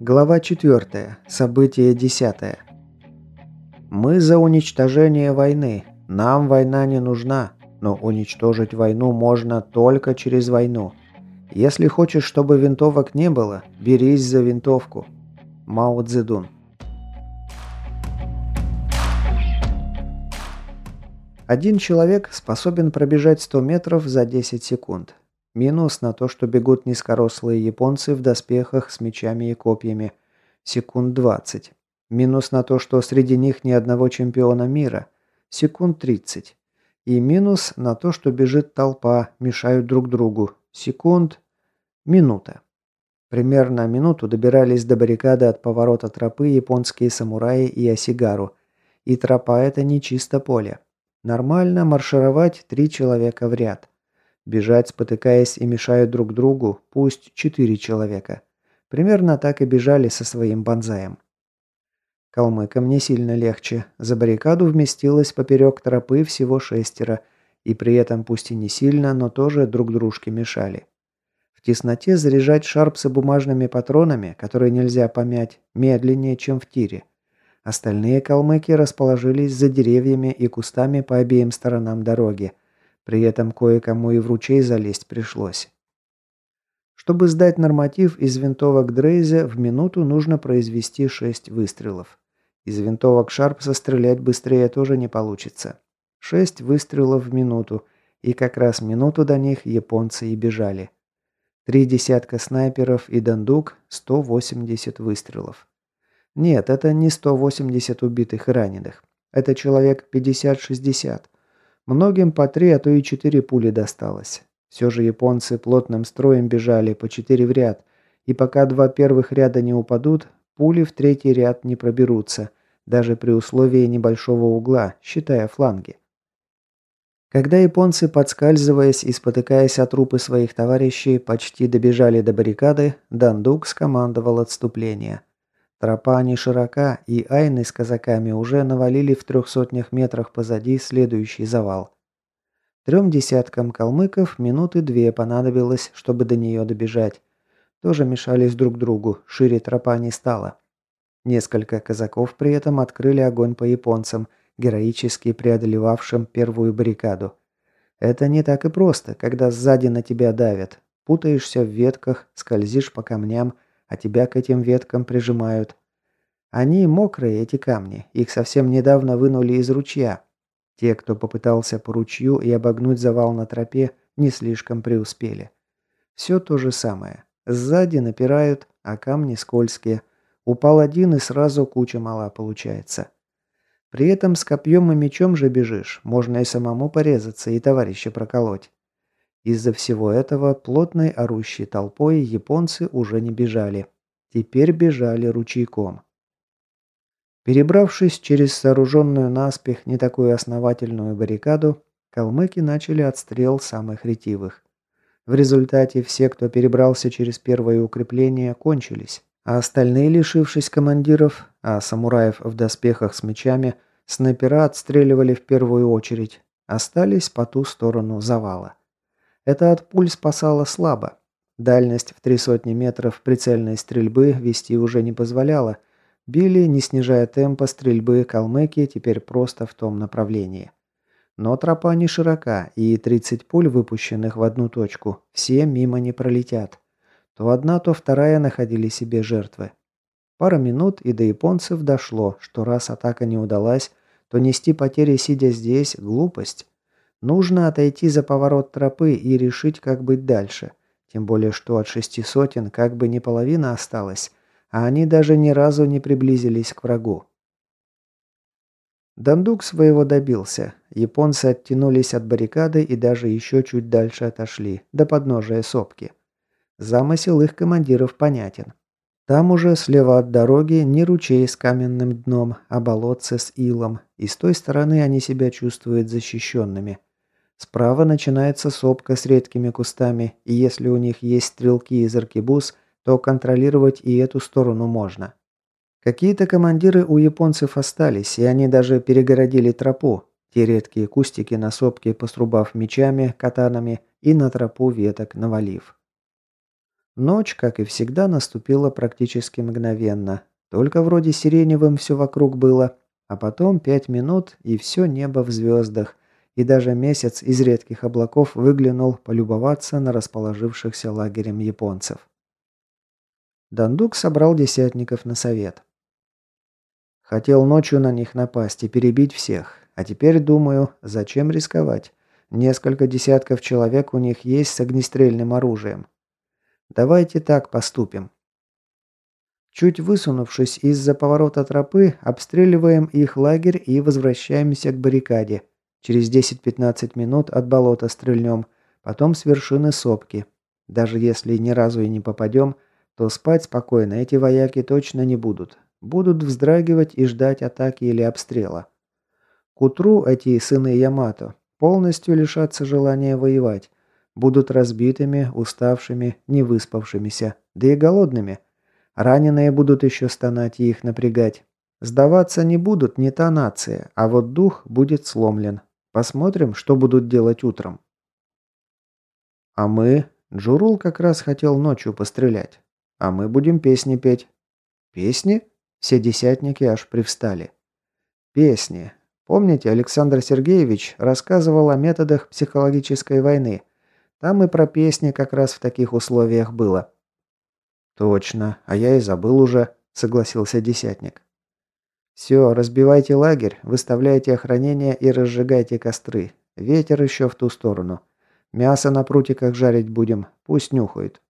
Глава 4. Событие 10. Мы за уничтожение войны. Нам война не нужна, но уничтожить войну можно только через войну. Если хочешь, чтобы винтовок не было, берись за винтовку. Мао Цзэдун. Один человек способен пробежать 100 метров за 10 секунд. Минус на то, что бегут низкорослые японцы в доспехах с мечами и копьями. Секунд 20. Минус на то, что среди них ни одного чемпиона мира. Секунд 30. И минус на то, что бежит толпа, мешают друг другу. Секунд... Минута. Примерно минуту добирались до баррикады от поворота тропы японские самураи и осигару. И тропа это не чисто поле. Нормально маршировать три человека в ряд. Бежать, спотыкаясь и мешая друг другу, пусть четыре человека. Примерно так и бежали со своим бонзаем. Калмыкам не сильно легче. За баррикаду вместилось поперек тропы всего шестеро, и при этом пусть и не сильно, но тоже друг дружке мешали. В тесноте заряжать шарпсы бумажными патронами, которые нельзя помять, медленнее, чем в тире. Остальные калмыки расположились за деревьями и кустами по обеим сторонам дороги, при этом кое-кому и в ручей залезть пришлось. Чтобы сдать норматив из винтовок Дрейзе, в минуту нужно произвести 6 выстрелов. Из винтовок Шарпса стрелять быстрее тоже не получится. 6 выстрелов в минуту, и как раз минуту до них японцы и бежали. Три десятка снайперов и дандук – 180 выстрелов. Нет, это не 180 убитых и раненых. Это человек 50-60. Многим по три, а то и четыре пули досталось. Все же японцы плотным строем бежали по четыре в ряд, и пока два первых ряда не упадут, пули в третий ряд не проберутся, даже при условии небольшого угла, считая фланги. Когда японцы, подскальзываясь и спотыкаясь о трупы своих товарищей, почти добежали до баррикады, Дандук скомандовал отступление – Тропа не широка, и айны с казаками уже навалили в трех сотнях метрах позади следующий завал. Трем десяткам калмыков минуты две понадобилось, чтобы до нее добежать. Тоже мешались друг другу, шире тропа не стала. Несколько казаков при этом открыли огонь по японцам, героически преодолевавшим первую баррикаду. Это не так и просто, когда сзади на тебя давят. Путаешься в ветках, скользишь по камням, а тебя к этим веткам прижимают. Они мокрые, эти камни, их совсем недавно вынули из ручья. Те, кто попытался по ручью и обогнуть завал на тропе, не слишком преуспели. Все то же самое. Сзади напирают, а камни скользкие. Упал один и сразу куча мала получается. При этом с копьем и мечом же бежишь, можно и самому порезаться, и товарища проколоть. Из-за всего этого плотной орущей толпой японцы уже не бежали. Теперь бежали ручейком. Перебравшись через сооруженную наспех не такую основательную баррикаду, калмыки начали отстрел самых ретивых. В результате все, кто перебрался через первое укрепление, кончились, а остальные, лишившись командиров, а самураев в доспехах с мечами, снайпера отстреливали в первую очередь, остались по ту сторону завала. Это от пуль спасало слабо. Дальность в три сотни метров прицельной стрельбы вести уже не позволяла. Били, не снижая темпа стрельбы, калмыки теперь просто в том направлении. Но тропа не широка, и 30 пуль, выпущенных в одну точку, все мимо не пролетят. То одна, то вторая находили себе жертвы. Пара минут, и до японцев дошло, что раз атака не удалась, то нести потери, сидя здесь, глупость. Нужно отойти за поворот тропы и решить, как быть дальше. Тем более, что от шести сотен как бы не половина осталась, а они даже ни разу не приблизились к врагу. Дандук своего добился. Японцы оттянулись от баррикады и даже еще чуть дальше отошли, до подножия сопки. Замысел их командиров понятен. Там уже слева от дороги не ручей с каменным дном, а болотце с илом, и с той стороны они себя чувствуют защищенными – Справа начинается сопка с редкими кустами, и если у них есть стрелки из аркебуз, то контролировать и эту сторону можно. Какие-то командиры у японцев остались, и они даже перегородили тропу, те редкие кустики на сопке посрубав мечами, катанами и на тропу веток навалив. Ночь, как и всегда, наступила практически мгновенно. Только вроде сиреневым все вокруг было, а потом пять минут и все небо в звездах, и даже месяц из редких облаков выглянул полюбоваться на расположившихся лагерем японцев. Дандук собрал десятников на совет. Хотел ночью на них напасть и перебить всех, а теперь думаю, зачем рисковать? Несколько десятков человек у них есть с огнестрельным оружием. Давайте так поступим. Чуть высунувшись из-за поворота тропы, обстреливаем их лагерь и возвращаемся к баррикаде. Через 10-15 минут от болота стрельнем, потом с вершины сопки. Даже если ни разу и не попадем, то спать спокойно эти вояки точно не будут. Будут вздрагивать и ждать атаки или обстрела. К утру эти сыны Ямато полностью лишатся желания воевать. Будут разбитыми, уставшими, невыспавшимися, да и голодными – Раненые будут еще стонать и их напрягать. Сдаваться не будут не та нация, а вот дух будет сломлен. Посмотрим, что будут делать утром. А мы... Джурул как раз хотел ночью пострелять. А мы будем песни петь. Песни? Все десятники аж привстали. Песни. Помните, Александр Сергеевич рассказывал о методах психологической войны. Там и про песни как раз в таких условиях было. «Точно, а я и забыл уже», – согласился десятник. «Все, разбивайте лагерь, выставляйте охранение и разжигайте костры. Ветер еще в ту сторону. Мясо на прутиках жарить будем, пусть нюхают.